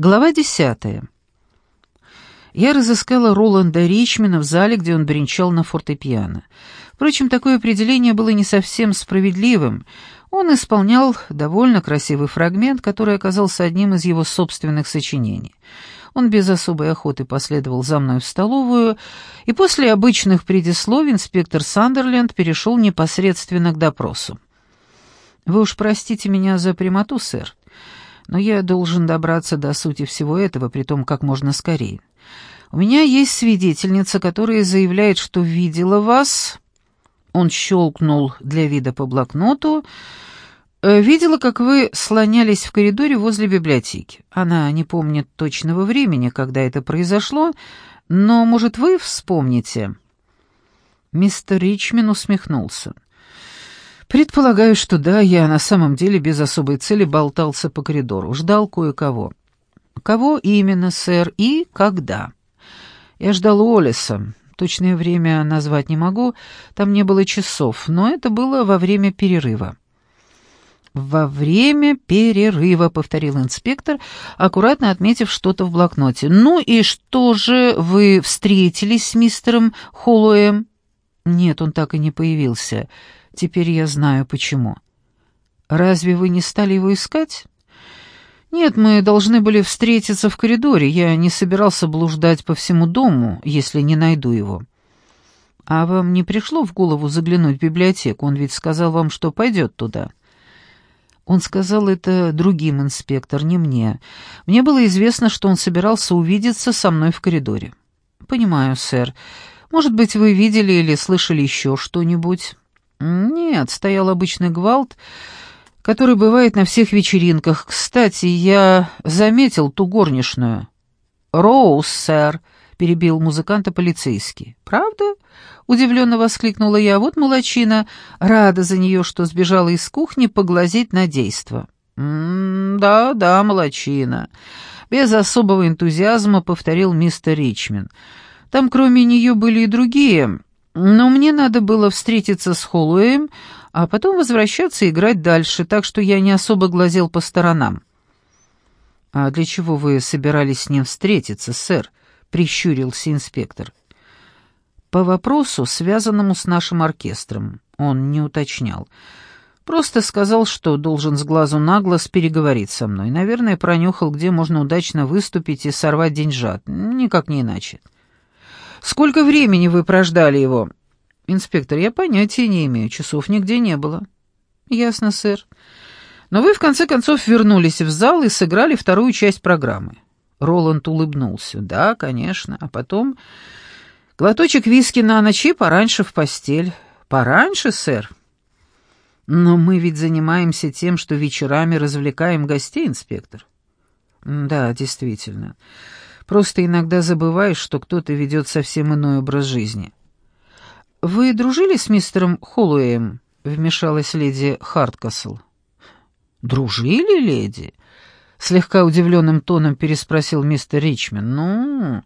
Глава десятая. Я разыскала Роланда Ричмена в зале, где он бренчал на фортепиано. Впрочем, такое определение было не совсем справедливым. Он исполнял довольно красивый фрагмент, который оказался одним из его собственных сочинений. Он без особой охоты последовал за мной в столовую, и после обычных предисловий инспектор Сандерленд перешел непосредственно к допросу. «Вы уж простите меня за прямоту, сэр, но я должен добраться до сути всего этого, притом как можно скорее. У меня есть свидетельница, которая заявляет, что видела вас...» Он щелкнул для вида по блокноту, Э, видела, как вы слонялись в коридоре возле библиотеки. Она не помнит точного времени, когда это произошло, но, может, вы вспомните?» Мистер Ричмин усмехнулся. «Предполагаю, что да, я на самом деле без особой цели болтался по коридору, ждал кое-кого». «Кого именно, сэр, и когда?» «Я ждал Олиса. Точное время назвать не могу, там не было часов, но это было во время перерыва». «Во время перерыва», — повторил инспектор, аккуратно отметив что-то в блокноте. «Ну и что же, вы встретились с мистером Холлоем?» «Нет, он так и не появился. Теперь я знаю, почему». «Разве вы не стали его искать?» «Нет, мы должны были встретиться в коридоре. Я не собирался блуждать по всему дому, если не найду его». «А вам не пришло в голову заглянуть в библиотеку? Он ведь сказал вам, что пойдет туда». Он сказал это другим инспектор, не мне. Мне было известно, что он собирался увидеться со мной в коридоре. «Понимаю, сэр. Может быть, вы видели или слышали еще что-нибудь?» «Нет, стоял обычный гвалт, который бывает на всех вечеринках. Кстати, я заметил ту горничную». «Роуз, сэр», — перебил музыканта полицейский. «Правда?» Удивленно воскликнула я. Вот молочина, рада за нее, что сбежала из кухни поглазеть на действо. «Да, да, молочина», — без особого энтузиазма повторил мистер Ричмин. «Там кроме нее были и другие, но мне надо было встретиться с Холлоуем, а потом возвращаться и играть дальше, так что я не особо глазел по сторонам». «А для чего вы собирались с ним встретиться, сэр?» — прищурился инспектор. По вопросу, связанному с нашим оркестром, он не уточнял. Просто сказал, что должен с глазу на глаз переговорить со мной. Наверное, пронюхал, где можно удачно выступить и сорвать деньжат. Никак не иначе. «Сколько времени вы прождали его?» «Инспектор, я понятия не имею. Часов нигде не было». «Ясно, сэр. Но вы, в конце концов, вернулись в зал и сыграли вторую часть программы». Роланд улыбнулся. «Да, конечно. А потом Глоточек виски на ночь и пораньше в постель. Пораньше, сэр? Но мы ведь занимаемся тем, что вечерами развлекаем гостей, инспектор. Да, действительно. Просто иногда забываешь, что кто-то ведет совсем иной образ жизни. Вы дружили с мистером Холлоуэем? Вмешалась леди Харткасл. Дружили, леди? Слегка удивленным тоном переспросил мистер Ричман. Ну...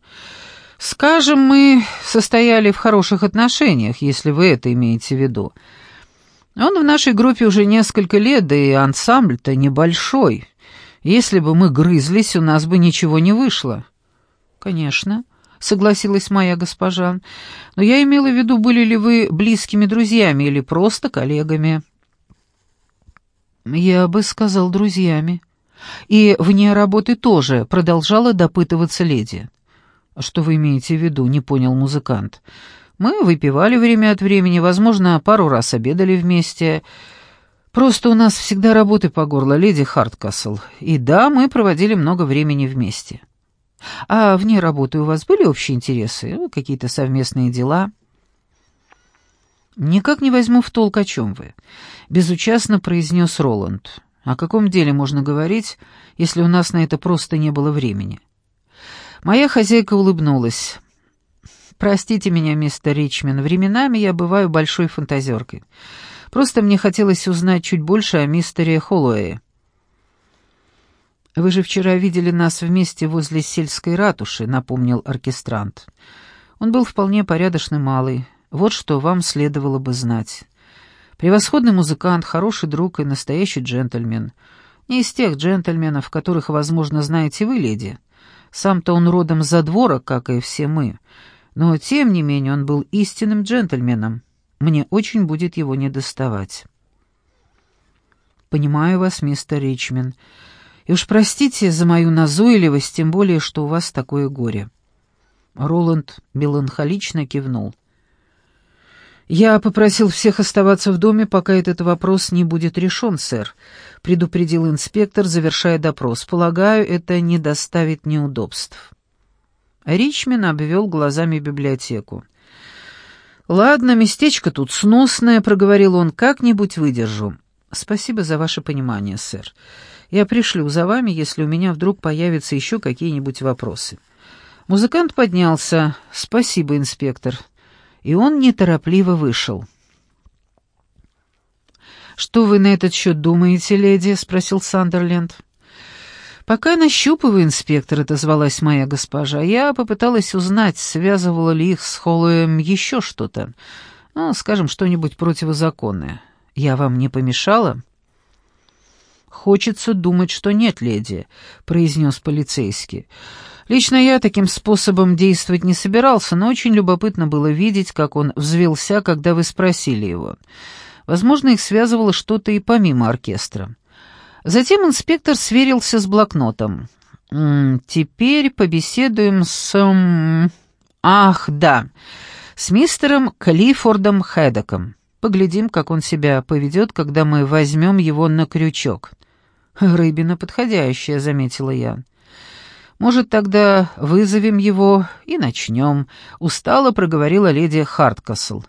Скажем, мы состояли в хороших отношениях, если вы это имеете в виду. Он в нашей группе уже несколько лет, да и ансамбль-то небольшой. Если бы мы грызлись, у нас бы ничего не вышло. Конечно, согласилась моя госпожа. Но я имела в виду, были ли вы близкими друзьями или просто коллегами. Я бы сказал друзьями. И вне работы тоже продолжала допытываться леди. «Что вы имеете в виду?» — не понял музыкант. «Мы выпивали время от времени, возможно, пару раз обедали вместе. Просто у нас всегда работы по горло, леди Харткасл. И да, мы проводили много времени вместе». «А вне работы у вас были общие интересы? Ну, какие-то совместные дела?» «Никак не возьму в толк, о чем вы», — безучастно произнес Роланд. «О каком деле можно говорить, если у нас на это просто не было времени?» Моя хозяйка улыбнулась. «Простите меня, мистер Ричман, временами я бываю большой фантазеркой. Просто мне хотелось узнать чуть больше о мистере Холлоуэе». «Вы же вчера видели нас вместе возле сельской ратуши», — напомнил оркестрант. «Он был вполне порядочный малый. Вот что вам следовало бы знать. Превосходный музыкант, хороший друг и настоящий джентльмен. Не из тех джентльменов, которых, возможно, знаете вы, леди. Сам-то он родом за двора, как и все мы. Но, тем не менее, он был истинным джентльменом. Мне очень будет его недоставать. «Понимаю вас, мистер Ричман. И уж простите за мою назойливость, тем более, что у вас такое горе». Роланд меланхолично кивнул. «Я попросил всех оставаться в доме, пока этот вопрос не будет решен, сэр», — предупредил инспектор, завершая допрос. «Полагаю, это не доставит неудобств». Ричмин обвел глазами библиотеку. «Ладно, местечко тут сносное», — проговорил он, — «как-нибудь выдержу». «Спасибо за ваше понимание, сэр. Я пришлю за вами, если у меня вдруг появятся еще какие-нибудь вопросы». Музыкант поднялся. «Спасибо, инспектор» и он неторопливо вышел. «Что вы на этот счет думаете, леди?» — спросил Сандерленд. «Пока нащупываю, инспектор», — отозвалась моя госпожа, — «я попыталась узнать, связывало ли их с Холлоем еще что-то, ну, скажем, что-нибудь противозаконное. Я вам не помешала?» «Хочется думать, что нет, леди», — произнес полицейский. Лично я таким способом действовать не собирался, но очень любопытно было видеть, как он взвелся, когда вы спросили его. Возможно, их связывало что-то и помимо оркестра. Затем инспектор сверился с блокнотом. «Теперь побеседуем с... Ах, да, с мистером Клиффордом Хэддоком. Поглядим, как он себя поведет, когда мы возьмем его на крючок». «Рыбина подходящая», — заметила я. Может, тогда вызовем его и начнем», — устало проговорила леди Харткасл.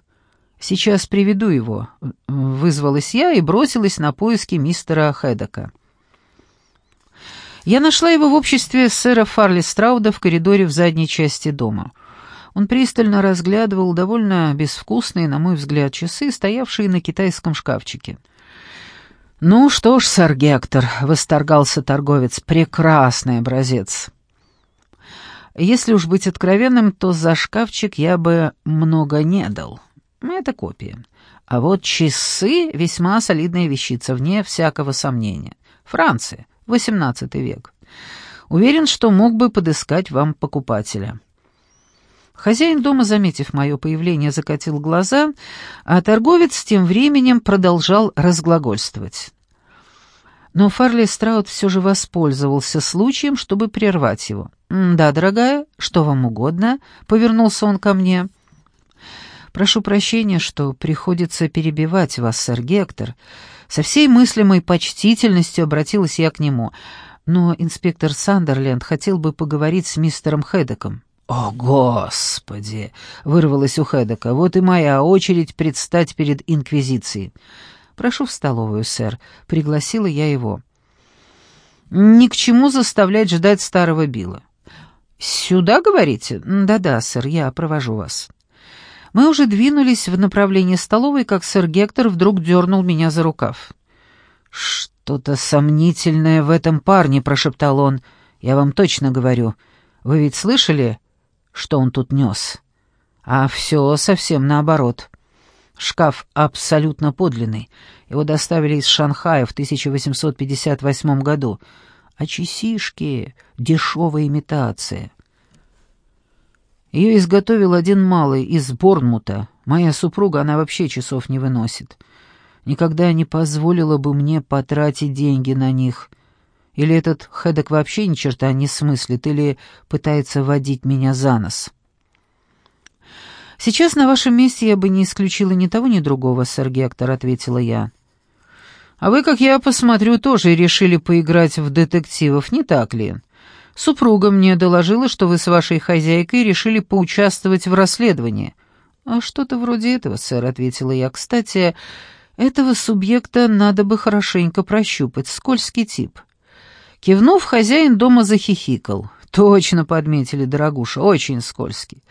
«Сейчас приведу его», — вызвалась я и бросилась на поиски мистера Хэддока. Я нашла его в обществе сэра Фарли Страуда в коридоре в задней части дома. Он пристально разглядывал довольно безвкусные, на мой взгляд, часы, стоявшие на китайском шкафчике. «Ну что ж, сэр Гектор», — восторгался торговец, — «прекрасный образец». Если уж быть откровенным, то за шкафчик я бы много не дал. Это копия. А вот часы — весьма солидная вещица, вне всякого сомнения. Франция, XVIII век. Уверен, что мог бы подыскать вам покупателя. Хозяин дома, заметив мое появление, закатил глаза, а торговец тем временем продолжал разглагольствовать. Но Фарли Страут все же воспользовался случаем, чтобы прервать его. «Да, дорогая, что вам угодно?» — повернулся он ко мне. «Прошу прощения, что приходится перебивать вас, сэр Гектор». Со всей мыслимой почтительностью обратилась я к нему. Но инспектор Сандерленд хотел бы поговорить с мистером Хэддоком. «О, Господи!» — вырвалось у Хэддока. «Вот и моя очередь предстать перед Инквизицией». «Прошу в столовую, сэр», — пригласила я его. «Ни к чему заставлять ждать старого Билла». «Сюда, говорите?» «Да-да, сэр, я провожу вас». Мы уже двинулись в направлении столовой, как сэр Гектор вдруг дернул меня за рукав. «Что-то сомнительное в этом парне», — прошептал он. «Я вам точно говорю. Вы ведь слышали, что он тут нес?» «А все совсем наоборот». Шкаф абсолютно подлинный. Его доставили из Шанхая в 1858 году. А часишки — дешевая имитация. Ее изготовил один малый из Борнмута. Моя супруга, она вообще часов не выносит. Никогда не позволила бы мне потратить деньги на них. Или этот Хэдок вообще ни черта не смыслит, или пытается водить меня за нос». «Сейчас на вашем месте я бы не исключила ни того, ни другого, сэр Гектор», — ответила я. «А вы, как я посмотрю, тоже решили поиграть в детективов, не так ли? Супруга мне доложила, что вы с вашей хозяйкой решили поучаствовать в расследовании». «А что-то вроде этого, сэр», — ответила я. «Кстати, этого субъекта надо бы хорошенько прощупать, скользкий тип». Кивнув, хозяин дома захихикал. «Точно подметили, дорогуша, очень скользкий».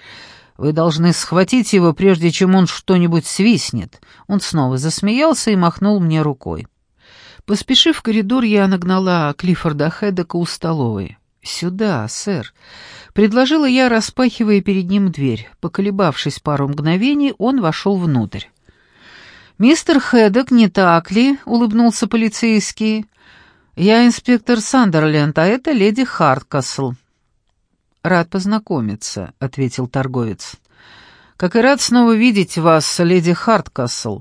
Вы должны схватить его, прежде чем он что-нибудь свистнет». Он снова засмеялся и махнул мне рукой. Поспешив в коридор, я нагнала Клиффорда Хедека у столовой. «Сюда, сэр», — предложила я, распахивая перед ним дверь. Поколебавшись пару мгновений, он вошел внутрь. «Мистер Хедек, не так ли?» — улыбнулся полицейский. «Я инспектор Сандерленд, а это леди Харткасл». «Рад познакомиться», — ответил торговец. «Как и рад снова видеть вас, леди Харткасл.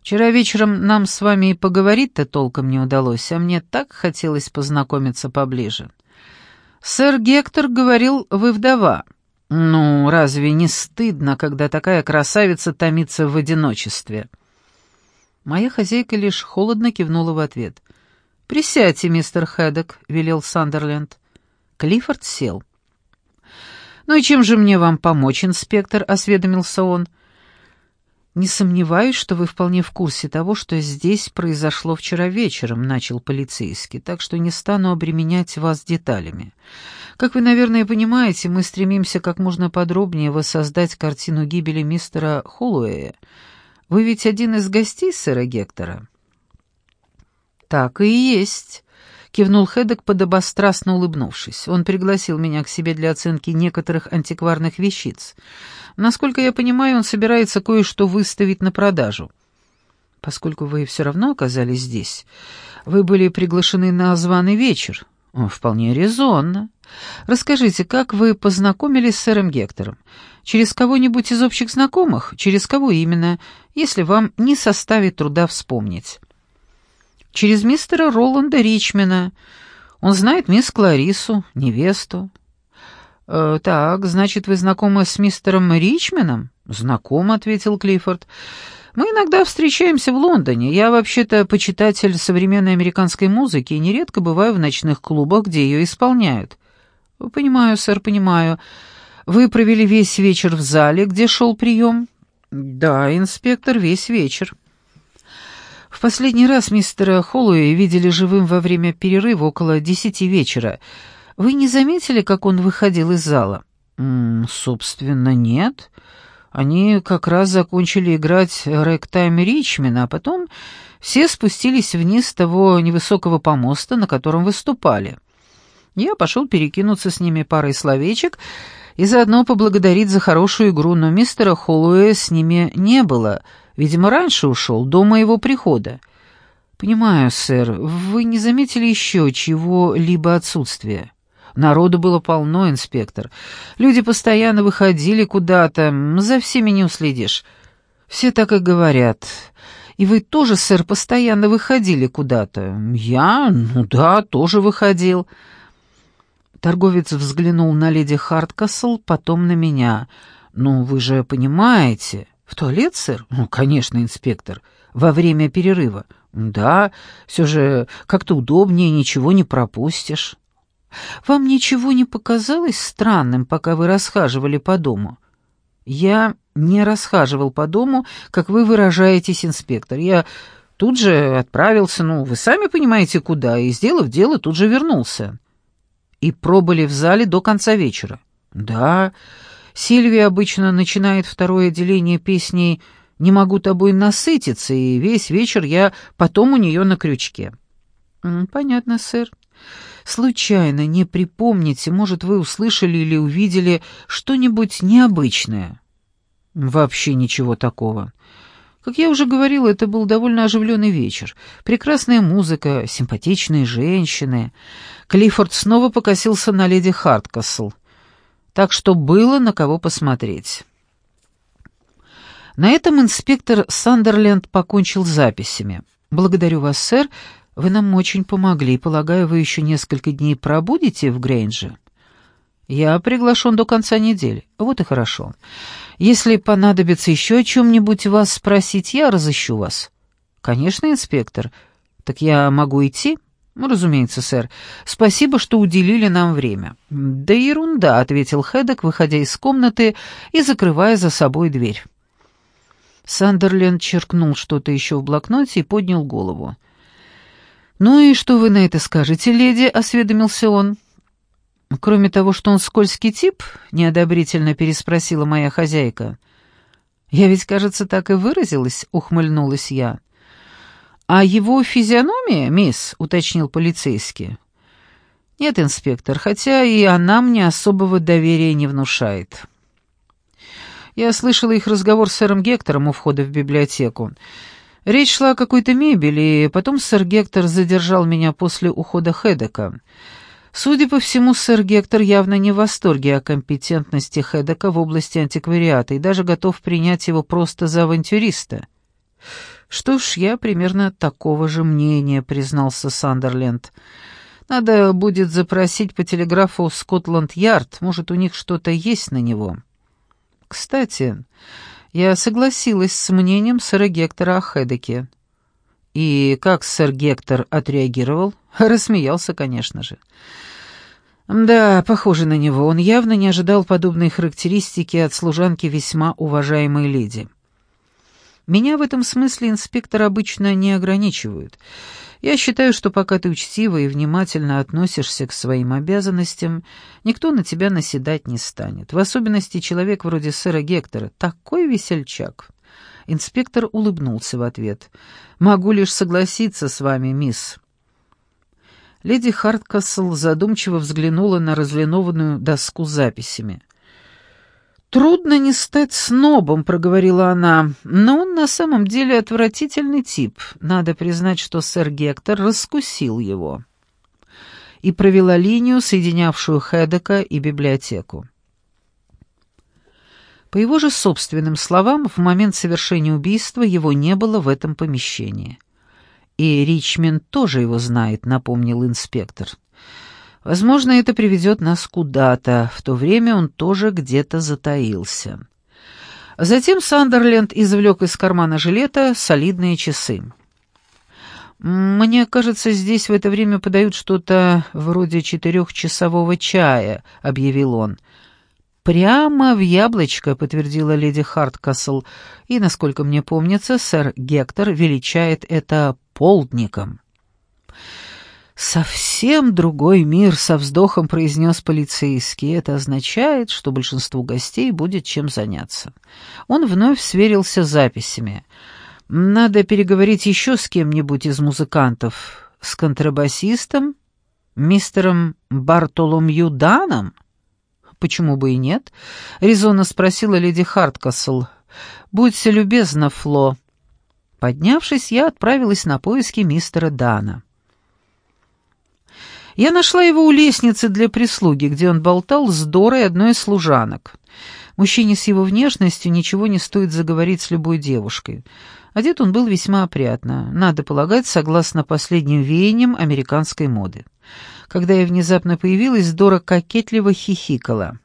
Вчера вечером нам с вами и поговорить-то толком не удалось, а мне так хотелось познакомиться поближе. Сэр Гектор говорил, вы вдова. Ну, разве не стыдно, когда такая красавица томится в одиночестве?» Моя хозяйка лишь холодно кивнула в ответ. «Присядьте, мистер Хэддок», — велел Сандерленд. Клиффорд сел. «Ну и чем же мне вам помочь, инспектор?» — осведомился он. «Не сомневаюсь, что вы вполне в курсе того, что здесь произошло вчера вечером», — начал полицейский, «так что не стану обременять вас деталями. Как вы, наверное, понимаете, мы стремимся как можно подробнее воссоздать картину гибели мистера Холлуэя. Вы ведь один из гостей сэра Гектора?» «Так и есть», — кивнул Хедек, подобострастно улыбнувшись. «Он пригласил меня к себе для оценки некоторых антикварных вещиц. Насколько я понимаю, он собирается кое-что выставить на продажу. Поскольку вы все равно оказались здесь, вы были приглашены на званый вечер. Вполне резонно. Расскажите, как вы познакомились с сэром Гектором? Через кого-нибудь из общих знакомых? Через кого именно, если вам не составит труда вспомнить?» Через мистера Роланда Ричмена. Он знает мисс Кларису, невесту. «Э, «Так, значит, вы знакомы с мистером Ричменом?» «Знаком», — ответил Клиффорд. «Мы иногда встречаемся в Лондоне. Я вообще-то почитатель современной американской музыки и нередко бываю в ночных клубах, где ее исполняют». «Понимаю, сэр, понимаю. Вы провели весь вечер в зале, где шел прием?» «Да, инспектор, весь вечер». В последний раз мистера Холлоуи видели живым во время перерыва около десяти вечера. Вы не заметили, как он выходил из зала? М -м, собственно, нет. Они как раз закончили играть рэктайм Ричмена, а потом все спустились вниз с того невысокого помоста, на котором выступали. Я пошел перекинуться с ними парой словечек и заодно поблагодарить за хорошую игру, но мистера Холлоуэя с ними не было — Видимо, раньше ушел, до моего прихода. Понимаю, сэр, вы не заметили еще чего-либо отсутствия? Народу было полно, инспектор. Люди постоянно выходили куда-то, за всеми не уследишь. Все так и говорят. И вы тоже, сэр, постоянно выходили куда-то. Я, ну да, тоже выходил. Торговец взглянул на леди Харткасл, потом на меня. «Ну, вы же понимаете...» «В туалет, сэр?» «Ну, конечно, инспектор. Во время перерыва». «Да, все же как-то удобнее, ничего не пропустишь». «Вам ничего не показалось странным, пока вы расхаживали по дому?» «Я не расхаживал по дому, как вы выражаетесь, инспектор. Я тут же отправился, ну, вы сами понимаете, куда, и, сделав дело, тут же вернулся». «И пробыли в зале до конца вечера?» «Да, Сильвия обычно начинает второе отделение песней «Не могу тобой насытиться», и весь вечер я потом у нее на крючке. «Понятно, сэр. Случайно не припомните, может, вы услышали или увидели что-нибудь необычное?» «Вообще ничего такого». Как я уже говорил, это был довольно оживленный вечер. Прекрасная музыка, симпатичные женщины. Клиффорд снова покосился на леди Харткасл так что было на кого посмотреть. На этом инспектор Сандерленд покончил записями. «Благодарю вас, сэр. Вы нам очень помогли. Полагаю, вы еще несколько дней пробудете в Грейнже?» «Я приглашен до конца недели. Вот и хорошо. Если понадобится еще о чем-нибудь вас спросить, я разыщу вас». «Конечно, инспектор. Так я могу идти?» «Ну, разумеется, сэр. Спасибо, что уделили нам время». «Да ерунда», — ответил Хэддок, выходя из комнаты и закрывая за собой дверь. Сандерленд черкнул что-то еще в блокноте и поднял голову. «Ну и что вы на это скажете, леди?» — осведомился он. «Кроме того, что он скользкий тип?» — неодобрительно переспросила моя хозяйка. «Я ведь, кажется, так и выразилась», — ухмыльнулась я. «А его физиономия, мисс?» — уточнил полицейский. «Нет, инспектор, хотя и она мне особого доверия не внушает». Я слышала их разговор с сэром Гектором у входа в библиотеку. Речь шла о какой-то мебели, и потом сэр Гектор задержал меня после ухода Хедека. Судя по всему, сэр Гектор явно не в восторге о компетентности Хедека в области антиквариата и даже готов принять его просто за авантюриста. «Что ж, я примерно такого же мнения», — признался Сандерленд. «Надо будет запросить по телеграфу Скотланд-Ярд, может, у них что-то есть на него». «Кстати, я согласилась с мнением сэра Гектора о Хедеке». «И как сэр Гектор отреагировал?» Рассмеялся, конечно же. Да, похоже на него. Он явно не ожидал подобной характеристики от служанки весьма уважаемой леди. Меня в этом смысле инспектор обычно не ограничивают. Я считаю, что пока ты учтиво и внимательно относишься к своим обязанностям, никто на тебя наседать не станет. В особенности человек вроде сэра Гектора, такой весельчак. Инспектор улыбнулся в ответ. «Могу лишь согласиться с вами, мисс». Леди Харткасл задумчиво взглянула на разлинованную доску с записями. «Трудно не стать снобом», — проговорила она, — «но он на самом деле отвратительный тип. Надо признать, что сэр Гектор раскусил его». И провела линию, соединявшую Хедека и библиотеку. По его же собственным словам, в момент совершения убийства его не было в этом помещении. «И Ричмонд тоже его знает», — напомнил инспектор. Возможно, это приведет нас куда-то. В то время он тоже где-то затаился. Затем Сандерленд извлек из кармана жилета солидные часы. «Мне кажется, здесь в это время подают что-то вроде четырехчасового чая», — объявил он. «Прямо в яблочко», — подтвердила леди Харткасл, и, насколько мне помнится, сэр Гектор величает это полдником. «Совсем другой мир», — со вздохом произнес полицейский. «Это означает, что большинству гостей будет чем заняться». Он вновь сверился с записями. «Надо переговорить еще с кем-нибудь из музыкантов. С контрабасистом? Мистером Бартоломью Даном?» «Почему бы и нет?» — резонно спросила леди Харткасл. «Будьте любезна, Фло». Поднявшись, я отправилась на поиски мистера Дана. Я нашла его у лестницы для прислуги, где он болтал с Дорой, одной из служанок. Мужчине с его внешностью ничего не стоит заговорить с любой девушкой. Одет он был весьма опрятно, надо полагать, согласно последним веяниям американской моды. Когда я внезапно появилась, Дора кокетливо хихикала.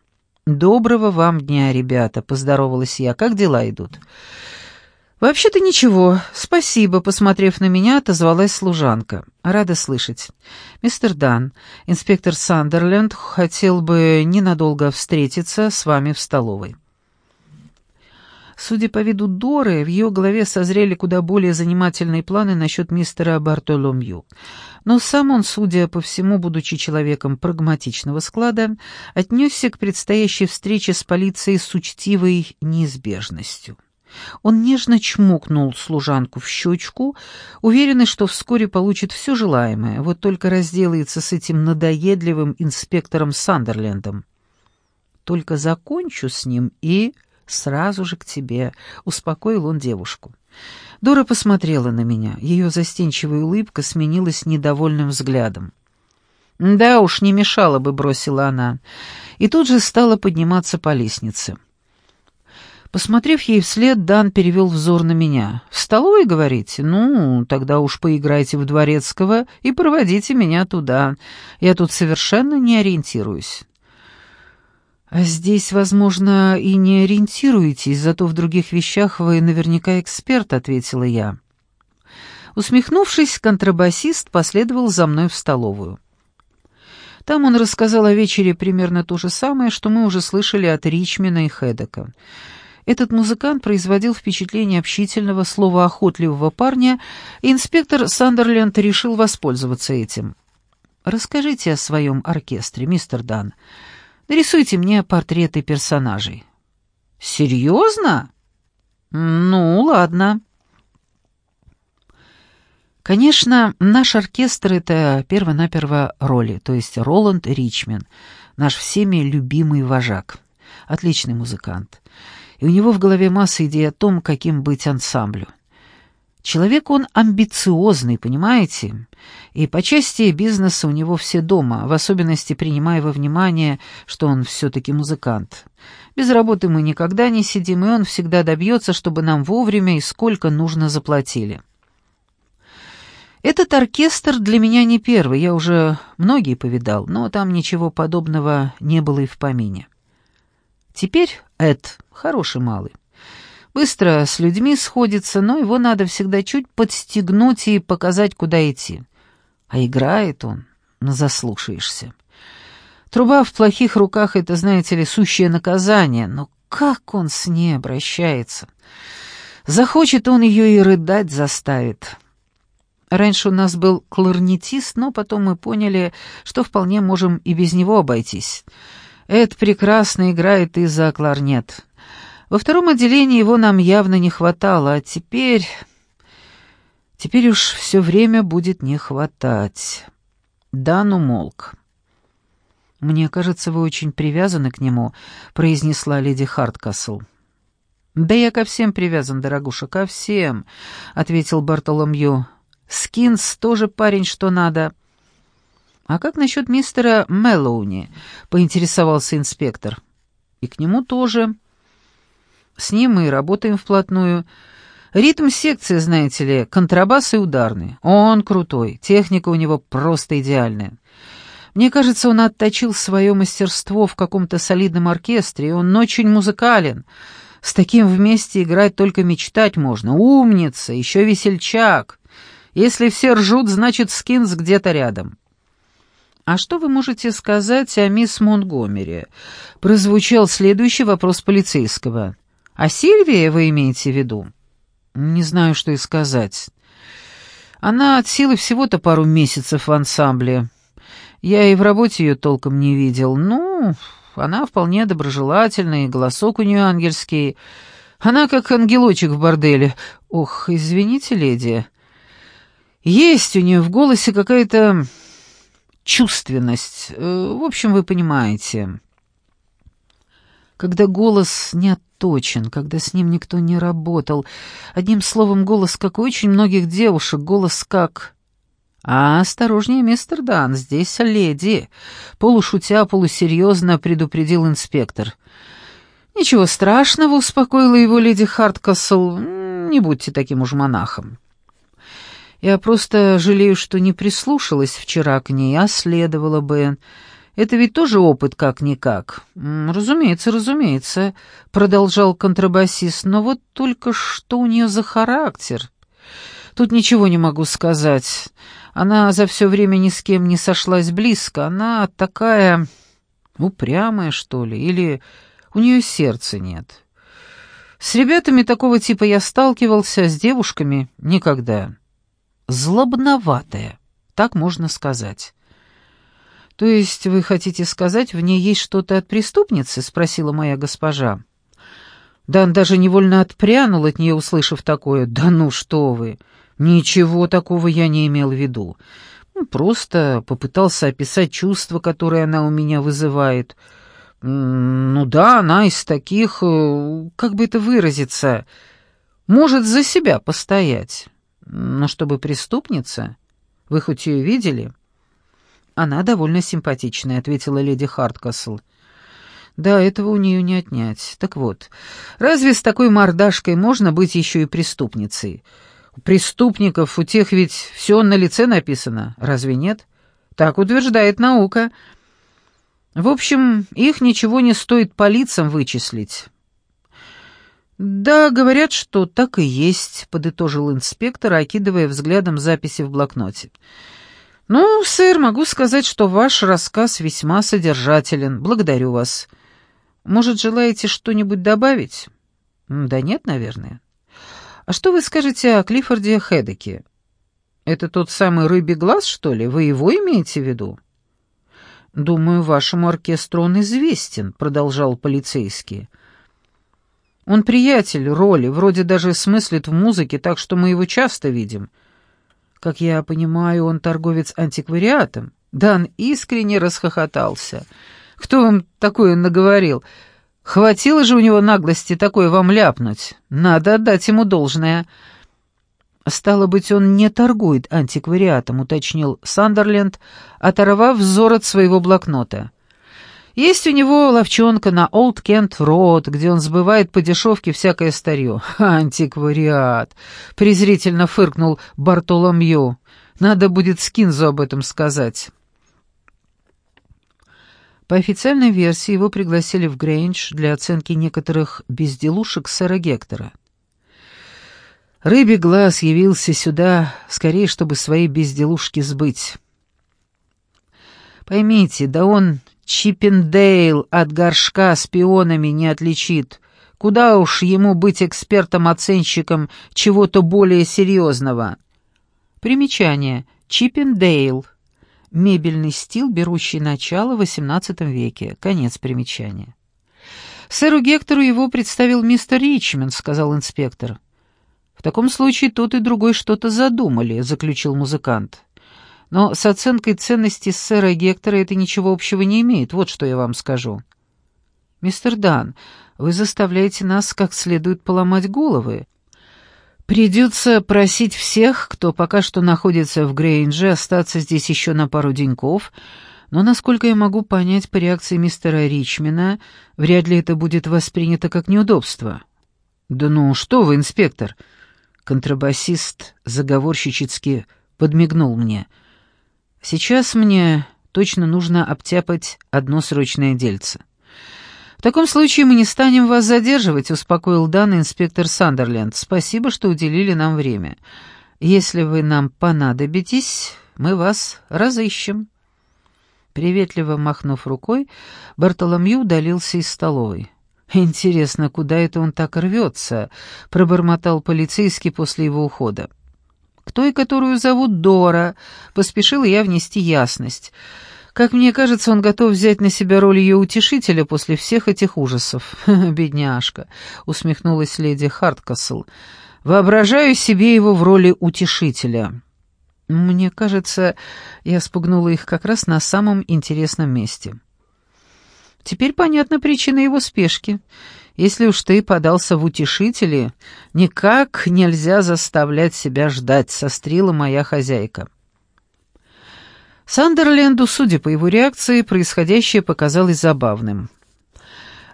«Доброго вам дня, ребята», — поздоровалась я. «Как дела идут?» «Вообще-то ничего. Спасибо», — посмотрев на меня, отозвалась служанка. «Рада слышать. Мистер Дан, инспектор Сандерленд хотел бы ненадолго встретиться с вами в столовой». Судя по виду Доры, в ее голове созрели куда более занимательные планы насчет мистера Бартоломью. Но сам он, судя по всему, будучи человеком прагматичного склада, отнесся к предстоящей встрече с полицией с учтивой неизбежностью. Он нежно чмокнул служанку в щечку, уверенный, что вскоре получит все желаемое, вот только разделается с этим надоедливым инспектором Сандерлендом. «Только закончу с ним и сразу же к тебе», — успокоил он девушку. Дора посмотрела на меня. Ее застенчивая улыбка сменилась недовольным взглядом. «Да уж, не мешало бы», — бросила она, и тут же стала подниматься по лестнице. Посмотрев ей вслед, Дан перевел взор на меня. «В столовой, говорите? Ну, тогда уж поиграйте в Дворецкого и проводите меня туда. Я тут совершенно не ориентируюсь». «А здесь, возможно, и не ориентируетесь, зато в других вещах вы наверняка эксперт», — ответила я. Усмехнувшись, контрабасист последовал за мной в столовую. Там он рассказал о вечере примерно то же самое, что мы уже слышали от Ричмена и Хедека. Этот музыкант производил впечатление общительного, словоохотливого парня, и инспектор Сандерленд решил воспользоваться этим. «Расскажите о своем оркестре, мистер Дан. Нарисуйте мне портреты персонажей». «Серьезно?» «Ну, ладно». Конечно, наш оркестр — это перво-наперво роли, то есть Роланд Ричмен, наш всеми любимый вожак. Отличный музыкант и у него в голове масса идей о том, каким быть ансамблю. Человек он амбициозный, понимаете? И по части бизнеса у него все дома, в особенности принимая во внимание, что он все-таки музыкант. Без работы мы никогда не сидим, и он всегда добьется, чтобы нам вовремя и сколько нужно заплатили. Этот оркестр для меня не первый, я уже многие повидал, но там ничего подобного не было и в помине. Теперь Эд хороший малый. Быстро с людьми сходится, но его надо всегда чуть подстегнуть и показать, куда идти. А играет он, заслушаешься. Труба в плохих руках — это, знаете ли, сущее наказание, но как он с ней обращается? Захочет он ее и рыдать заставит. Раньше у нас был кларнетист, но потом мы поняли, что вполне можем и без него обойтись. Эд прекрасно играет и за кларнет. Во втором отделении его нам явно не хватало, а теперь... Теперь уж все время будет не хватать. Дан умолк. «Мне кажется, вы очень привязаны к нему», — произнесла леди Харткасл. «Да я ко всем привязан, дорогуша, ко всем», — ответил Бартоломью. Скинс тоже парень, что надо». «А как насчет мистера Мэллоуни?» — поинтересовался инспектор. «И к нему тоже. С ним мы работаем вплотную. Ритм секции, знаете ли, контрабас и ударный. Он крутой, техника у него просто идеальная. Мне кажется, он отточил свое мастерство в каком-то солидном оркестре, и он очень музыкален. С таким вместе играть только мечтать можно. Умница, еще весельчак». Если все ржут, значит, Скинс где-то рядом. «А что вы можете сказать о мисс Монтгомери?» Прозвучал следующий вопрос полицейского. «А Сильвия вы имеете в виду?» «Не знаю, что и сказать. Она от силы всего-то пару месяцев в ансамбле. Я и в работе ее толком не видел. Ну, она вполне доброжелательная, голосок у нее ангельский. Она как ангелочек в борделе. Ох, извините, леди». Есть у нее в голосе какая-то чувственность. Э, в общем, вы понимаете. Когда голос не отточен, когда с ним никто не работал. Одним словом, голос, как у очень многих девушек, голос как... «А, осторожнее, мистер Дан, здесь леди», — полушутя, полусерьезно предупредил инспектор. «Ничего страшного», — успокоила его леди Харткасл, — «не будьте таким уж монахом». Я просто жалею, что не прислушалась вчера к ней, а следовало бы. Это ведь тоже опыт как-никак. Разумеется, разумеется, продолжал контрабасист, но вот только что у нее за характер. Тут ничего не могу сказать. Она за все время ни с кем не сошлась близко. Она такая упрямая, что ли, или у нее сердца нет. С ребятами такого типа я сталкивался, с девушками — никогда злобноватая, так можно сказать. «То есть вы хотите сказать, в ней есть что-то от преступницы?» — спросила моя госпожа. Дан даже невольно отпрянул от нее, услышав такое. «Да ну что вы! Ничего такого я не имел в виду. Ну, просто попытался описать чувства, которые она у меня вызывает. Ну да, она из таких, э, как бы это выразиться, может за себя постоять. Но чтобы преступница? Вы хоть ее видели?» «Она довольно симпатичная», — ответила леди Харткасл. «Да, этого у нее не отнять. Так вот, разве с такой мордашкой можно быть еще и преступницей? У преступников, у тех ведь все на лице написано, разве нет? Так утверждает наука. В общем, их ничего не стоит по лицам вычислить. «Да, говорят, что так и есть», — подытожил инспектор, окидывая взглядом записи в блокноте. «Ну, сэр, могу сказать, что ваш рассказ весьма содержателен. Благодарю вас. Может, желаете что-нибудь добавить?» «Да нет, наверное». «А что вы скажете о Клиффорде Хедеке? Это тот самый рыбий глаз, что ли? Вы его имеете в виду?» «Думаю, вашему оркестру он известен», — продолжал полицейский. Он приятель роли, вроде даже смыслит в музыке, так что мы его часто видим. Как я понимаю, он торговец антиквариатом. Дан искренне расхохотался. Кто вам такое наговорил? Хватило же у него наглости такое вам ляпнуть. Надо отдать ему должное. «Стало быть, он не торгует антиквариатом», — уточнил Сандерленд, оторвав взор от своего блокнота. «Есть у него ловчонка на Олд Кент Роуд, где он сбывает по дешевке всякое старье». «Антиквариат!» — презрительно фыркнул Бартоломью. «Надо будет Скинзу об этом сказать». По официальной версии его пригласили в Грейндж для оценки некоторых безделушек сэра Гектора. Рыбий глаз явился сюда, скорее, чтобы свои безделушки сбыть. Поймите, да он Чиппендейл от горшка с пионами не отличит. Куда уж ему быть экспертом-оценщиком чего-то более серьезного. Примечание. Чиппендейл. Мебельный стил, берущий начало в XVIII веке. Конец примечания. «Сэру Гектору его представил мистер Ричмонд», — сказал инспектор. «В таком случае тот и другой что-то задумали», — заключил музыкант. «Но с оценкой ценности сэра Гектора это ничего общего не имеет, вот что я вам скажу». «Мистер Дан, вы заставляете нас как следует поломать головы. Придется просить всех, кто пока что находится в Грейнже, остаться здесь еще на пару деньков, но, насколько я могу понять по реакции мистера Ричмена, вряд ли это будет воспринято как неудобство. «Да ну, что вы, инспектор?» Контрабасист заговорщически подмигнул мне. «Сейчас мне точно нужно обтяпать одно срочное дельце». «В таком случае мы не станем вас задерживать», — успокоил данный инспектор Сандерленд. «Спасибо, что уделили нам время. Если вы нам понадобитесь, мы вас разыщем». Приветливо махнув рукой, Бартоломью удалился из столовой. «Интересно, куда это он так рвется?» — пробормотал полицейский после его ухода. «К той, которую зовут Дора», — поспешил я внести ясность. Как мне кажется, он готов взять на себя роль ее утешителя после всех этих ужасов. «Бедняжка», — усмехнулась леди Харткасл. «Воображаю себе его в роли утешителя». Мне кажется, я спугнула их как раз на самом интересном месте. Теперь понятна причина его спешки. Если уж ты подался в утешители, никак нельзя заставлять себя ждать, сострила моя хозяйка. Сандерленду, судя по его реакции, происходящее показалось забавным.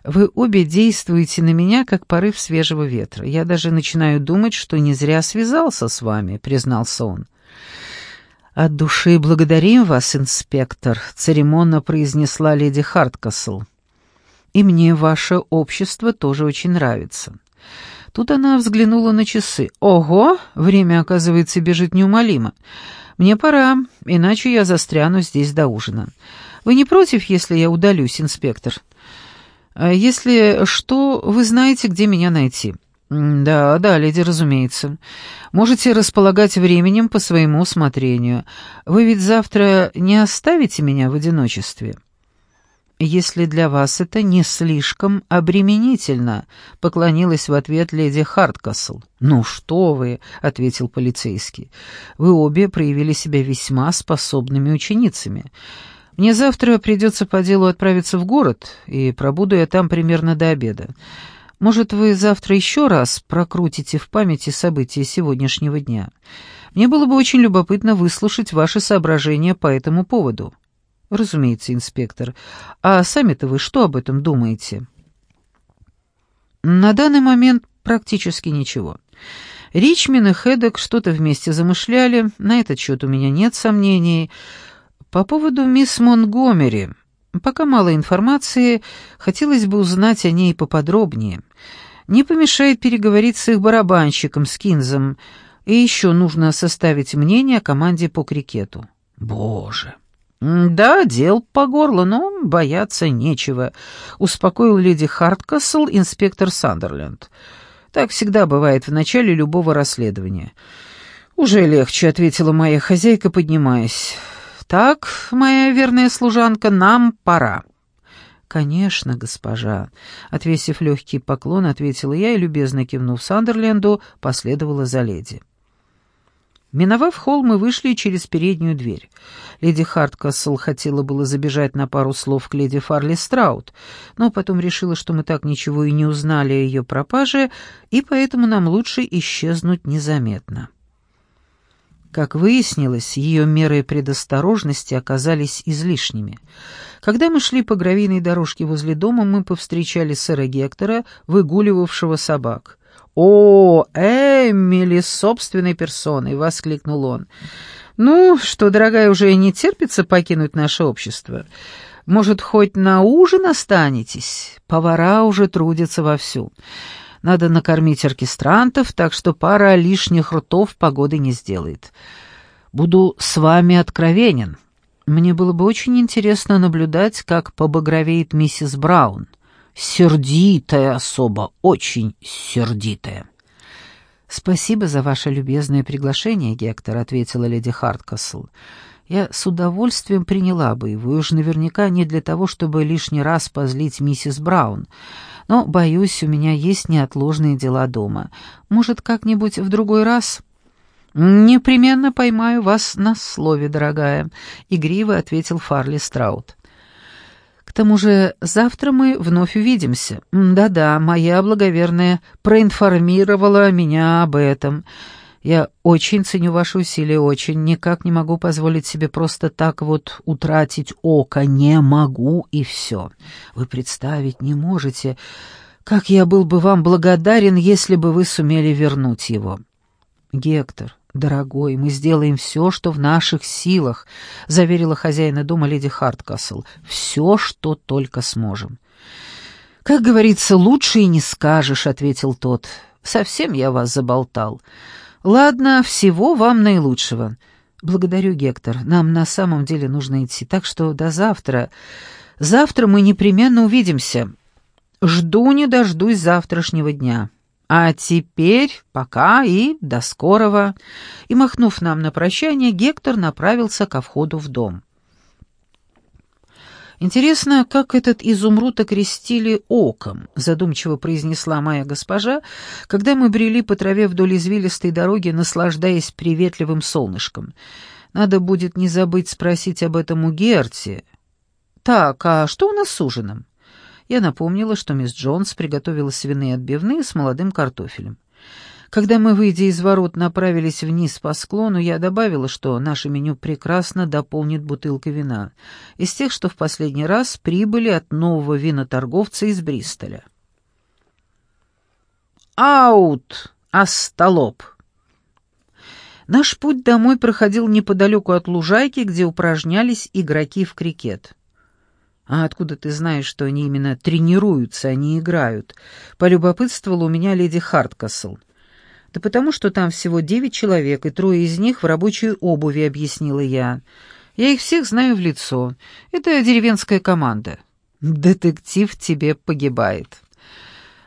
«Вы обе действуете на меня, как порыв свежего ветра. Я даже начинаю думать, что не зря связался с вами», — признался он. «От души благодарим вас, инспектор», — церемонно произнесла леди Харткасл. «И мне ваше общество тоже очень нравится». Тут она взглянула на часы. «Ого! Время, оказывается, бежит неумолимо. «Мне пора, иначе я застряну здесь до ужина. Вы не против, если я удалюсь, инспектор? А если что, вы знаете, где меня найти?» «Да, да, леди, разумеется. Можете располагать временем по своему усмотрению. Вы ведь завтра не оставите меня в одиночестве?» «Если для вас это не слишком обременительно», — поклонилась в ответ леди Харткасл. «Ну что вы», — ответил полицейский, — «вы обе проявили себя весьма способными ученицами. Мне завтра придется по делу отправиться в город, и пробуду я там примерно до обеда. Может, вы завтра еще раз прокрутите в памяти события сегодняшнего дня? Мне было бы очень любопытно выслушать ваши соображения по этому поводу». «Разумеется, инспектор. А сами-то вы что об этом думаете?» «На данный момент практически ничего. Ричмин и Хедек что-то вместе замышляли, на этот счет у меня нет сомнений. По поводу мисс Монгомери, пока мало информации, хотелось бы узнать о ней поподробнее. Не помешает переговорить с их барабанщиком, Скинзом, и еще нужно составить мнение о команде по крикету». «Боже!» «Да, дел по горло, но бояться нечего», — успокоил леди Харткасл инспектор Сандерленд. «Так всегда бывает в начале любого расследования». «Уже легче», — ответила моя хозяйка, поднимаясь. «Так, моя верная служанка, нам пора». «Конечно, госпожа», — отвесив легкий поклон, ответила я и, любезно кивнув Сандерленду, последовала за леди. Миновав холл, мы вышли через переднюю дверь. Леди Харткасл хотела было забежать на пару слов к леди Фарли Страут, но потом решила, что мы так ничего и не узнали о ее пропаже, и поэтому нам лучше исчезнуть незаметно. Как выяснилось, ее меры предосторожности оказались излишними. Когда мы шли по гравийной дорожке возле дома, мы повстречали сэра Гектора, выгуливавшего собак. «О, Эмили собственной персоной!» — воскликнул он. «Ну, что, дорогая, уже не терпится покинуть наше общество? Может, хоть на ужин останетесь? Повара уже трудятся вовсю. Надо накормить оркестрантов, так что пара лишних ртов погоды не сделает. Буду с вами откровенен. Мне было бы очень интересно наблюдать, как побагровеет миссис Браун. Сердитая особа, очень сердитая. «Спасибо за ваше любезное приглашение, Гектор», — ответила леди Харткасл. «Я с удовольствием приняла бы его, уж наверняка не для того, чтобы лишний раз позлить миссис Браун. Но, боюсь, у меня есть неотложные дела дома. Может, как-нибудь в другой раз?» «Непременно поймаю вас на слове, дорогая», — игриво ответил Фарли Страут. «К тому же завтра мы вновь увидимся. Да-да, моя благоверная проинформировала меня об этом. Я очень ценю ваши усилия, очень. Никак не могу позволить себе просто так вот утратить око. Не могу, и все. Вы представить не можете, как я был бы вам благодарен, если бы вы сумели вернуть его. Гектор, дорогой, мы сделаем все, что в наших силах, заверила хозяина дома леди Харткасл. Все, что только сможем. Как говорится, лучше и не скажешь, ответил тот. Совсем я вас заболтал. Ладно, всего вам наилучшего. Благодарю, Гектор. Нам на самом деле нужно идти, так что до завтра. Завтра мы непременно увидимся. Жду не дождусь завтрашнего дня. А теперь пока и до скорого. И махнув нам на прощание, Гектор направился ко входу в дом. «Интересно, как этот изумруд окрестили оком», — задумчиво произнесла моя госпожа, когда мы брели по траве вдоль извилистой дороги, наслаждаясь приветливым солнышком. «Надо будет не забыть спросить об этом у Герти». «Так, а что у нас с ужином?» Я напомнила, что мисс Джонс приготовила свиные отбивные с молодым картофелем. Когда мы, выйдя из ворот, направились вниз по склону, я добавила, что наше меню прекрасно дополнит бутылка вина, из тех, что в последний раз прибыли от нового виноторговца из Бристоля. «Аут! Остолоп!» Наш путь домой проходил неподалеку от лужайки, где упражнялись игроки в крикет. «А откуда ты знаешь, что они именно тренируются, а не играют?» — полюбопытствовала у меня леди Харткасл. «Да потому что там всего девять человек, и трое из них в рабочей обуви», — объяснила я. «Я их всех знаю в лицо. Это деревенская команда». «Детектив тебе погибает».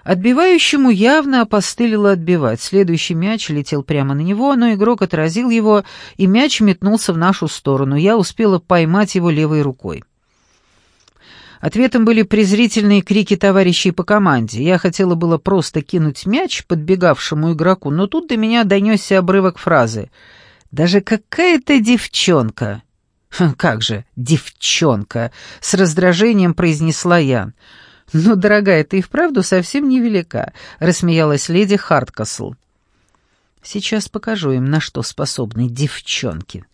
Отбивающему явно опостылило отбивать. Следующий мяч летел прямо на него, но игрок отразил его, и мяч метнулся в нашу сторону. Я успела поймать его левой рукой. Ответом были презрительные крики товарищей по команде. Я хотела было просто кинуть мяч подбегавшему игроку, но тут до меня донесся обрывок фразы. «Даже какая-то девчонка!» «Как же, девчонка!» — с раздражением произнесла я. «Ну, дорогая, ты и вправду совсем невелика», — рассмеялась леди Харткасл. Сейчас покажу им, на что способны девчонки.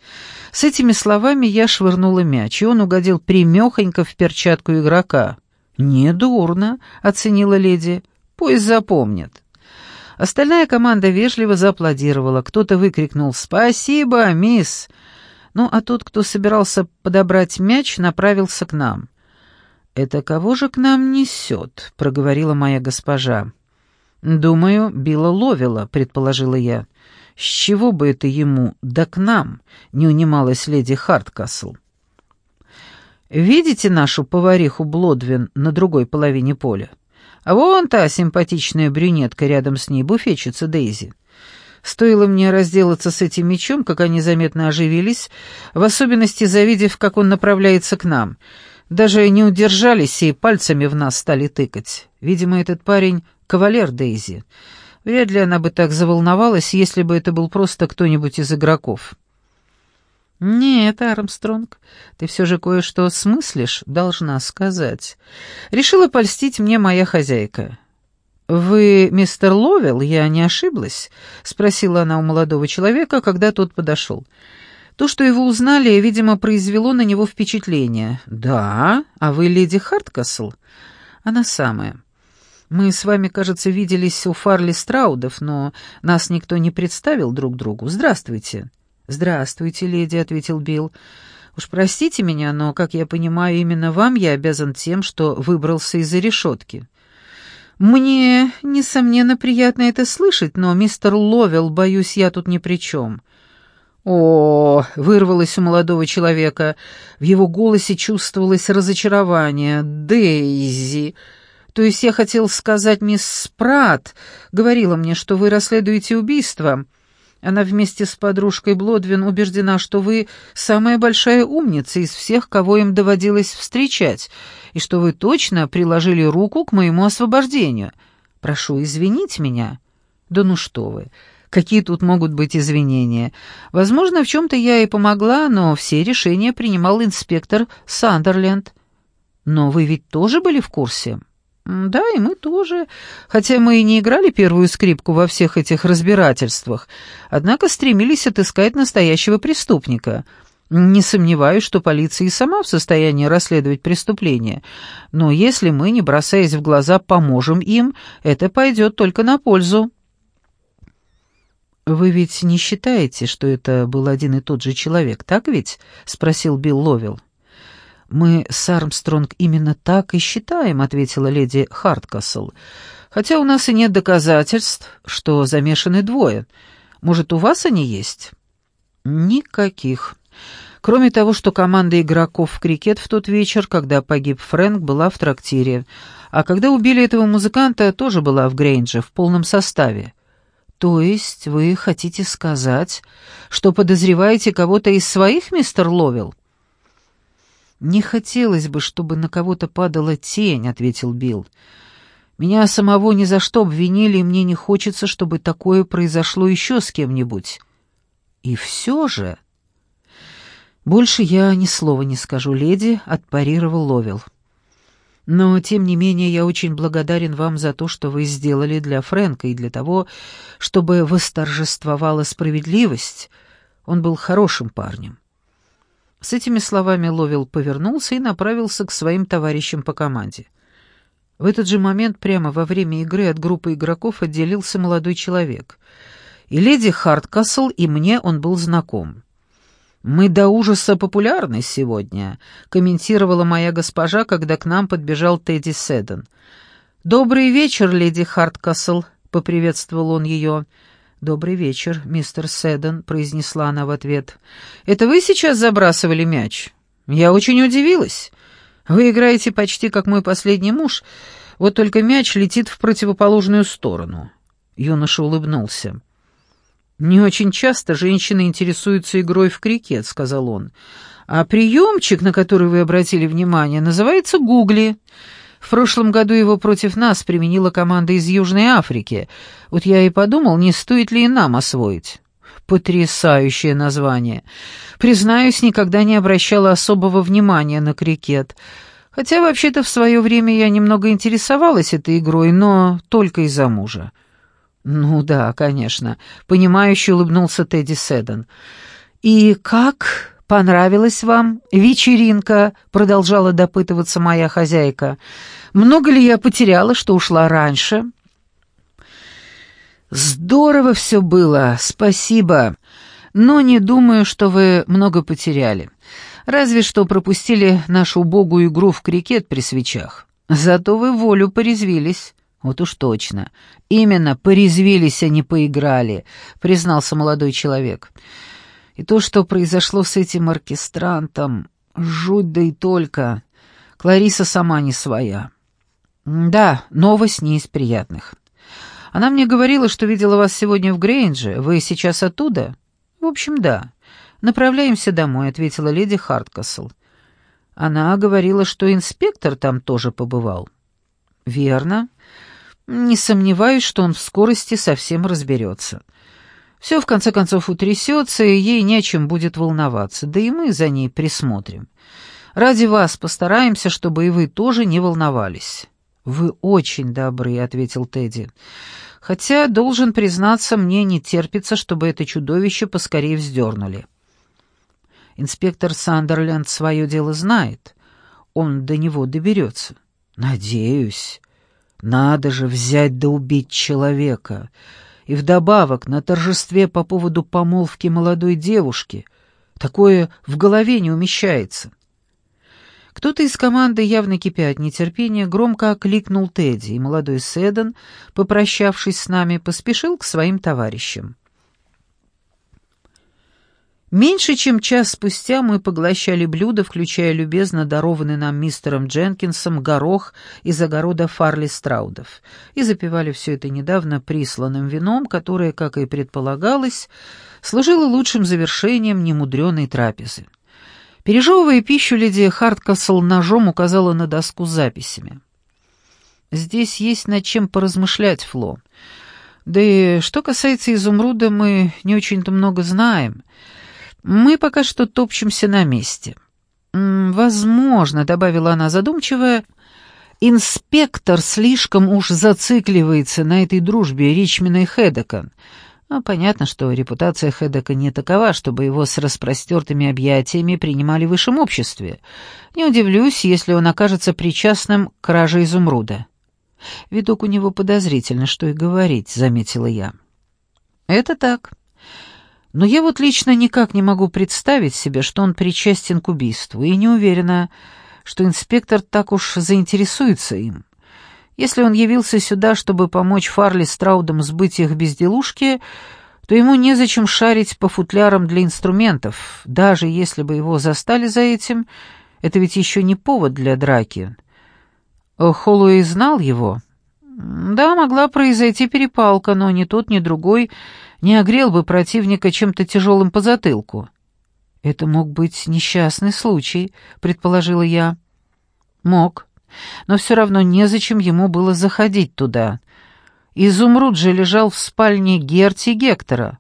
С этими словами я швырнула мяч, и он угодил примехонько в перчатку игрока. «Недурно», — оценила леди, — «пусть запомнят». Остальная команда вежливо зааплодировала. Кто-то выкрикнул «Спасибо, мисс!» Ну, а тот, кто собирался подобрать мяч, направился к нам. «Это кого же к нам несет?» — проговорила моя госпожа. «Думаю, Билла ловила», — предположила я. «С чего бы это ему, да к нам?» — не унималась леди Харткасл. «Видите нашу повариху Блодвин на другой половине поля? А вон та симпатичная брюнетка рядом с ней, буфетчица Дейзи. Стоило мне разделаться с этим мечом, как они заметно оживились, в особенности завидев, как он направляется к нам. Даже не удержались и пальцами в нас стали тыкать. Видимо, этот парень кавалер Дейзи. Вряд ли она бы так заволновалась, если бы это был просто кто-нибудь из игроков. «Нет, Армстронг, ты все же кое-что смыслишь, должна сказать. Решила польстить мне моя хозяйка. «Вы мистер Ловел, я не ошиблась?» — спросила она у молодого человека, когда тот подошел. То, что его узнали, видимо, произвело на него впечатление. «Да? А вы леди Харткасл?» «Она самая. Мы с вами, кажется, виделись у Фарли Страудов, но нас никто не представил друг другу. Здравствуйте». «Здравствуйте, леди», — ответил Билл. «Уж простите меня, но, как я понимаю, именно вам я обязан тем, что выбрался из-за решетки». «Мне, несомненно, приятно это слышать, но, мистер Ловел, боюсь, я тут ни при чем». «О!» — вырвалось у молодого человека. В его голосе чувствовалось разочарование. «Дейзи!» «То есть я хотел сказать, мисс Спрат говорила мне, что вы расследуете убийство. Она вместе с подружкой Блодвин убеждена, что вы самая большая умница из всех, кого им доводилось встречать, и что вы точно приложили руку к моему освобождению. Прошу извинить меня». «Да ну что вы!» Какие тут могут быть извинения? Возможно, в чем-то я и помогла, но все решения принимал инспектор Сандерленд. Но вы ведь тоже были в курсе? Да, и мы тоже, хотя мы и не играли первую скрипку во всех этих разбирательствах, однако стремились отыскать настоящего преступника. Не сомневаюсь, что полиция и сама в состоянии расследовать преступление, но если мы, не бросаясь в глаза, поможем им, это пойдет только на пользу. «Вы ведь не считаете, что это был один и тот же человек, так ведь?» — спросил Билл Ловел. «Мы с Армстронг именно так и считаем», — ответила леди Харткасл. «Хотя у нас и нет доказательств, что замешаны двое. Может, у вас они есть?» «Никаких. Кроме того, что команда игроков в крикет в тот вечер, когда погиб Фрэнк, была в трактире, а когда убили этого музыканта, тоже была в Грейнже в полном составе. «То есть вы хотите сказать, что подозреваете кого-то из своих, мистер Ловел?» «Не хотелось бы, чтобы на кого-то падала тень», — ответил Билл. «Меня самого ни за что обвинили, и мне не хочется, чтобы такое произошло еще с кем-нибудь». «И все же...» «Больше я ни слова не скажу, леди», — отпарировал Ловел. Но, тем не менее, я очень благодарен вам за то, что вы сделали для Фрэнка и для того, чтобы восторжествовала справедливость. Он был хорошим парнем». С этими словами Ловел повернулся и направился к своим товарищам по команде. В этот же момент прямо во время игры от группы игроков отделился молодой человек. И леди Харткасл, и мне он был знаком. «Мы до ужаса популярны сегодня», — комментировала моя госпожа, когда к нам подбежал Тедди Седен. «Добрый вечер, леди Харткасл», — поприветствовал он ее. «Добрый вечер, мистер Седен», — произнесла она в ответ. «Это вы сейчас забрасывали мяч? Я очень удивилась. Вы играете почти как мой последний муж, вот только мяч летит в противоположную сторону». Юноша улыбнулся. «Не очень часто женщины интересуются игрой в крикет», — сказал он. «А приемчик, на который вы обратили внимание, называется «Гугли». В прошлом году его против нас применила команда из Южной Африки. Вот я и подумал, не стоит ли и нам освоить». Потрясающее название. Признаюсь, никогда не обращала особого внимания на крикет. Хотя вообще-то в свое время я немного интересовалась этой игрой, но только из-за мужа. «Ну да, конечно», — понимающе улыбнулся Тедди Седан. «И как понравилась вам вечеринка?» — продолжала допытываться моя хозяйка. «Много ли я потеряла, что ушла раньше?» «Здорово все было, спасибо. Но не думаю, что вы много потеряли. Разве что пропустили нашу убогую игру в крикет при свечах. Зато вы волю порезвились». «Вот уж точно. Именно порезвились, а не поиграли», — признался молодой человек. «И то, что произошло с этим оркестрантом, жуть да и только. Клариса сама не своя». «Да, новость не из приятных. Она мне говорила, что видела вас сегодня в Грейнже. Вы сейчас оттуда?» «В общем, да. Направляемся домой», — ответила леди Харткасл. Она говорила, что инспектор там тоже побывал. «Верно. Не сомневаюсь, что он в скорости совсем разберется. Все, в конце концов, утрясется, и ей не о чем будет волноваться, да и мы за ней присмотрим. Ради вас постараемся, чтобы и вы тоже не волновались. «Вы очень добры», — ответил Тедди. «Хотя, должен признаться, мне не терпится, чтобы это чудовище поскорее вздернули». Инспектор Сандерленд свое дело знает. Он до него доберется. Надеюсь. Надо же взять да убить человека. И вдобавок на торжестве по поводу помолвки молодой девушки. Такое в голове не умещается. Кто-то из команды, явно кипя от нетерпения, громко окликнул Тедди, и молодой Седан, попрощавшись с нами, поспешил к своим товарищам. Меньше чем час спустя мы поглощали блюда, включая любезно дарованный нам мистером Дженкинсом горох из огорода Фарли Страудов, и запивали все это недавно присланным вином, которое, как и предполагалось, служило лучшим завершением немудреной трапезы. Пережевывая пищу, леди Харткасл ножом указала на доску с записями. «Здесь есть над чем поразмышлять, Фло. Да и что касается изумруда, мы не очень-то много знаем». Мы пока что топчемся на месте. Возможно, добавила она задумчиво, инспектор слишком уж зацикливается на этой дружбе Ричмина и Хедека. А понятно, что репутация Хедека не такова, чтобы его с распростертыми объятиями принимали в высшем обществе. Не удивлюсь, если он окажется причастным к краже изумруда. Видок у него подозрительно, что и говорить, заметила я. Это так. Но я вот лично никак не могу представить себе, что он причастен к убийству, и не уверена, что инспектор так уж заинтересуется им. Если он явился сюда, чтобы помочь Фарли с Траудом сбыть их безделушки, то ему незачем шарить по футлярам для инструментов, даже если бы его застали за этим, это ведь еще не повод для драки. Холлоуэй знал его? Да, могла произойти перепалка, но ни тот, ни другой не огрел бы противника чем-то тяжелым по затылку. «Это мог быть несчастный случай», — предположила я. «Мог. Но все равно незачем ему было заходить туда. Изумруд же лежал в спальне Герти Гектора.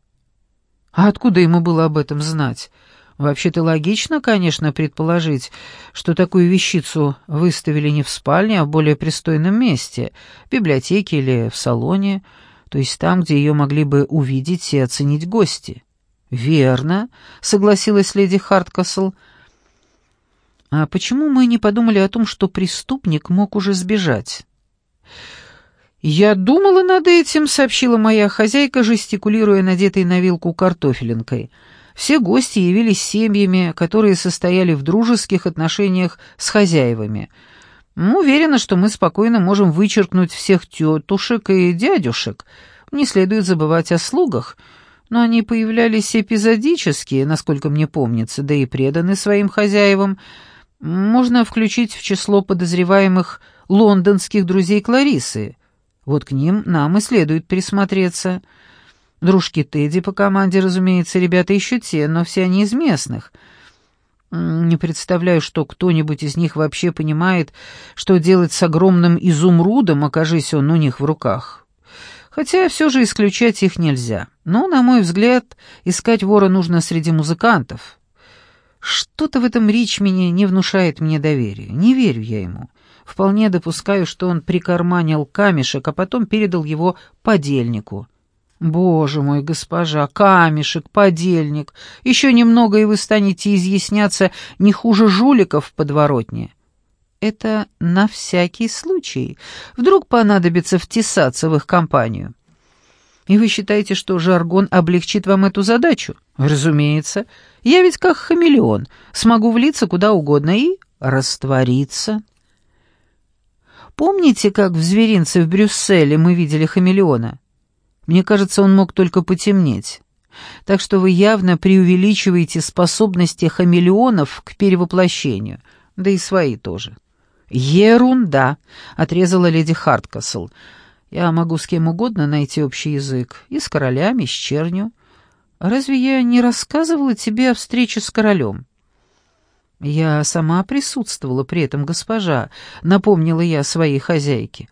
А откуда ему было об этом знать? Вообще-то логично, конечно, предположить, что такую вещицу выставили не в спальне, а в более пристойном месте, в библиотеке или в салоне, то есть там, где ее могли бы увидеть и оценить гости. «Верно», — согласилась леди Харткасл. «А почему мы не подумали о том, что преступник мог уже сбежать?» «Я думала над этим», — сообщила моя хозяйка, жестикулируя надетой на вилку картофелинкой. Все гости явились семьями, которые состояли в дружеских отношениях с хозяевами — Уверена, что мы спокойно можем вычеркнуть всех тетушек и дядюшек. Не следует забывать о слугах, но они появлялись эпизодически, насколько мне помнится, да и преданы своим хозяевам. Можно включить в число подозреваемых лондонских друзей Кларисы. Вот к ним нам и следует присмотреться. Дружки Тедди по команде, разумеется, ребята еще те, но все они из местных — не представляю, что кто-нибудь из них вообще понимает, что делать с огромным изумрудом, окажись он у них в руках. Хотя все же исключать их нельзя. Но, на мой взгляд, искать вора нужно среди музыкантов. Что-то в этом Ричмене не внушает мне доверия. Не верю я ему. Вполне допускаю, что он прикарманил камешек, а потом передал его подельнику. «Боже мой, госпожа, камешек, подельник, еще немного, и вы станете изъясняться не хуже жуликов в подворотне». «Это на всякий случай. Вдруг понадобится втесаться в их компанию». «И вы считаете, что жаргон облегчит вам эту задачу?» «Разумеется. Я ведь как хамелеон, смогу влиться куда угодно и раствориться». Помните, как в зверинце в Брюсселе мы видели хамелеона? Мне кажется, он мог только потемнеть. Так что вы явно преувеличиваете способности хамелеонов к перевоплощению, да и свои тоже. «Ерунда!» — отрезала леди Харткасл. «Я могу с кем угодно найти общий язык, и с королями, и с чернью. Разве я не рассказывала тебе о встрече с королем?» «Я сама присутствовала при этом, госпожа», — напомнила я своей хозяйке.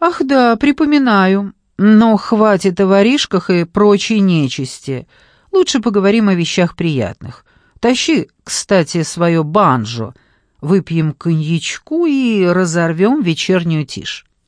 «Ах да, припоминаю. Но хватит о воришках и прочей нечисти. Лучше поговорим о вещах приятных. Тащи, кстати, свое банджо. выпьем коньячку и разорвем вечернюю тишь.